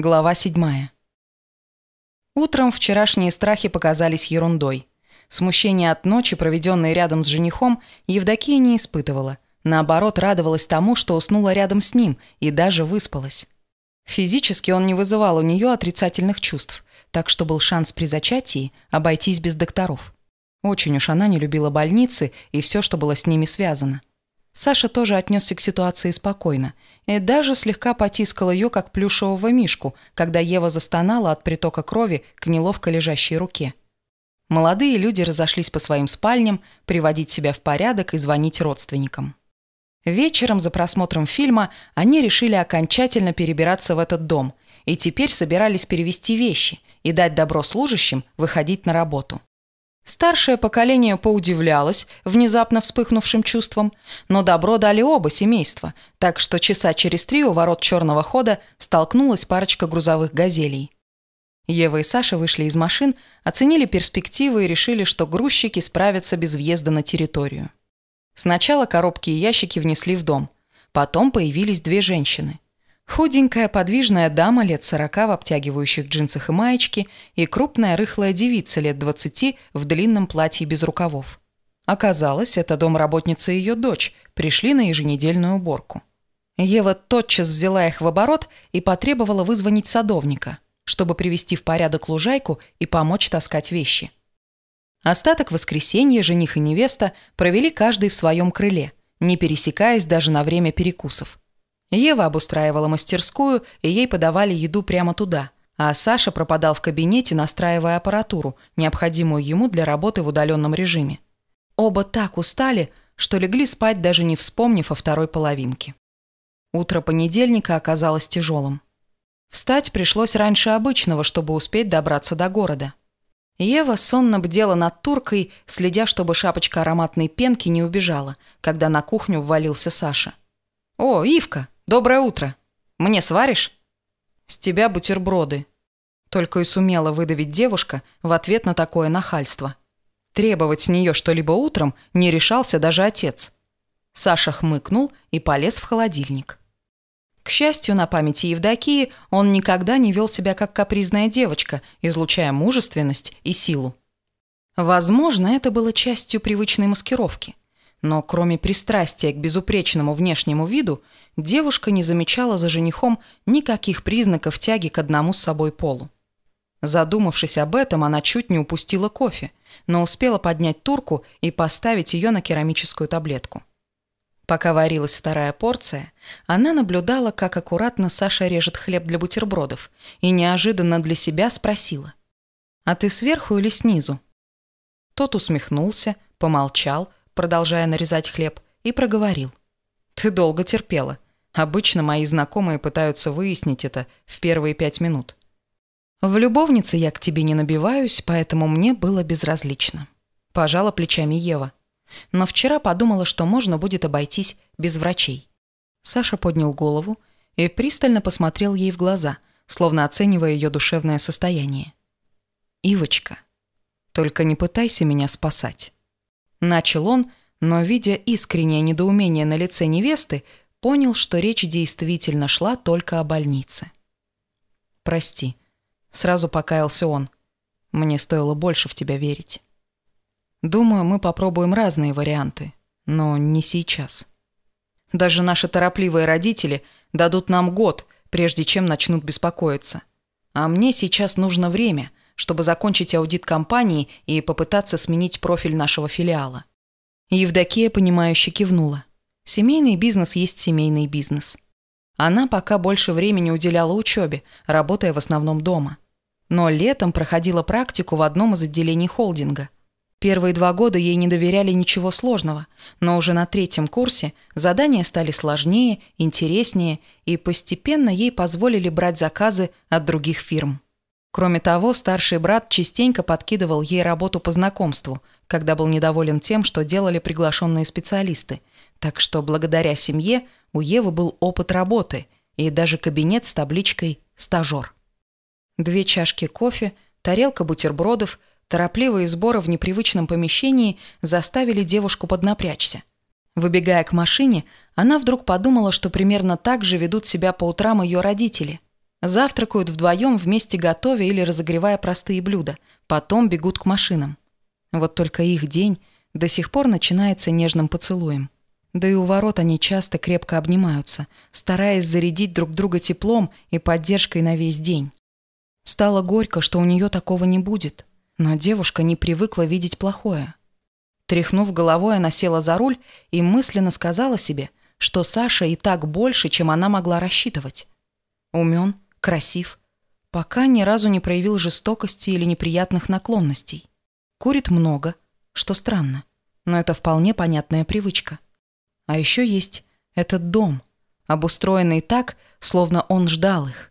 Глава 7. Утром вчерашние страхи показались ерундой. Смущение от ночи, проведенной рядом с женихом, Евдокия не испытывала. Наоборот, радовалась тому, что уснула рядом с ним и даже выспалась. Физически он не вызывал у нее отрицательных чувств, так что был шанс при зачатии обойтись без докторов. Очень уж она не любила больницы и все, что было с ними связано. Саша тоже отнесся к ситуации спокойно и даже слегка потискал ее, как плюшевого мишку, когда Ева застонала от притока крови к неловко лежащей руке. Молодые люди разошлись по своим спальням, приводить себя в порядок и звонить родственникам. Вечером за просмотром фильма они решили окончательно перебираться в этот дом и теперь собирались перевести вещи и дать добро служащим выходить на работу. Старшее поколение поудивлялось внезапно вспыхнувшим чувством, но добро дали оба семейства, так что часа через три у ворот черного хода столкнулась парочка грузовых газелей. Ева и Саша вышли из машин, оценили перспективы и решили, что грузчики справятся без въезда на территорию. Сначала коробки и ящики внесли в дом, потом появились две женщины – Худенькая подвижная дама лет сорока в обтягивающих джинсах и маечке и крупная рыхлая девица лет двадцати в длинном платье без рукавов. Оказалось, это домработница и ее дочь пришли на еженедельную уборку. Ева тотчас взяла их в оборот и потребовала вызвонить садовника, чтобы привести в порядок лужайку и помочь таскать вещи. Остаток воскресенья жених и невеста провели каждый в своем крыле, не пересекаясь даже на время перекусов. Ева обустраивала мастерскую, и ей подавали еду прямо туда, а Саша пропадал в кабинете, настраивая аппаратуру, необходимую ему для работы в удаленном режиме. Оба так устали, что легли спать, даже не вспомнив о второй половинке. Утро понедельника оказалось тяжелым. Встать пришлось раньше обычного, чтобы успеть добраться до города. Ева сонно бдела над туркой, следя, чтобы шапочка ароматной пенки не убежала, когда на кухню ввалился Саша. «О, Ивка, «Доброе утро. Мне сваришь?» «С тебя бутерброды». Только и сумела выдавить девушка в ответ на такое нахальство. Требовать с нее что-либо утром не решался даже отец. Саша хмыкнул и полез в холодильник. К счастью, на памяти Евдокии он никогда не вел себя как капризная девочка, излучая мужественность и силу. Возможно, это было частью привычной маскировки. Но кроме пристрастия к безупречному внешнему виду, девушка не замечала за женихом никаких признаков тяги к одному с собой полу. Задумавшись об этом, она чуть не упустила кофе, но успела поднять турку и поставить ее на керамическую таблетку. Пока варилась вторая порция, она наблюдала, как аккуратно Саша режет хлеб для бутербродов, и неожиданно для себя спросила. «А ты сверху или снизу?» Тот усмехнулся, помолчал, продолжая нарезать хлеб, и проговорил. «Ты долго терпела. Обычно мои знакомые пытаются выяснить это в первые пять минут. В любовнице я к тебе не набиваюсь, поэтому мне было безразлично». Пожала плечами Ева. Но вчера подумала, что можно будет обойтись без врачей. Саша поднял голову и пристально посмотрел ей в глаза, словно оценивая ее душевное состояние. «Ивочка, только не пытайся меня спасать». Начал он, но, видя искреннее недоумение на лице невесты, понял, что речь действительно шла только о больнице. «Прости», — сразу покаялся он. «Мне стоило больше в тебя верить. Думаю, мы попробуем разные варианты, но не сейчас. Даже наши торопливые родители дадут нам год, прежде чем начнут беспокоиться. А мне сейчас нужно время, чтобы закончить аудит компании и попытаться сменить профиль нашего филиала. Евдокия, понимающе кивнула. Семейный бизнес есть семейный бизнес. Она пока больше времени уделяла учебе, работая в основном дома. Но летом проходила практику в одном из отделений холдинга. Первые два года ей не доверяли ничего сложного, но уже на третьем курсе задания стали сложнее, интереснее, и постепенно ей позволили брать заказы от других фирм. Кроме того, старший брат частенько подкидывал ей работу по знакомству, когда был недоволен тем, что делали приглашенные специалисты. Так что благодаря семье у Евы был опыт работы и даже кабинет с табличкой «стажер». Две чашки кофе, тарелка бутербродов, торопливые сборы в непривычном помещении заставили девушку поднапрячься. Выбегая к машине, она вдруг подумала, что примерно так же ведут себя по утрам ее родители – Завтракают вдвоем вместе готовя или разогревая простые блюда, потом бегут к машинам. Вот только их день до сих пор начинается нежным поцелуем. Да и у ворот они часто крепко обнимаются, стараясь зарядить друг друга теплом и поддержкой на весь день. Стало горько, что у нее такого не будет, но девушка не привыкла видеть плохое. Тряхнув головой, она села за руль и мысленно сказала себе, что Саша и так больше, чем она могла рассчитывать. Умен, красив, пока ни разу не проявил жестокости или неприятных наклонностей. Курит много, что странно, но это вполне понятная привычка. А еще есть этот дом, обустроенный так, словно он ждал их.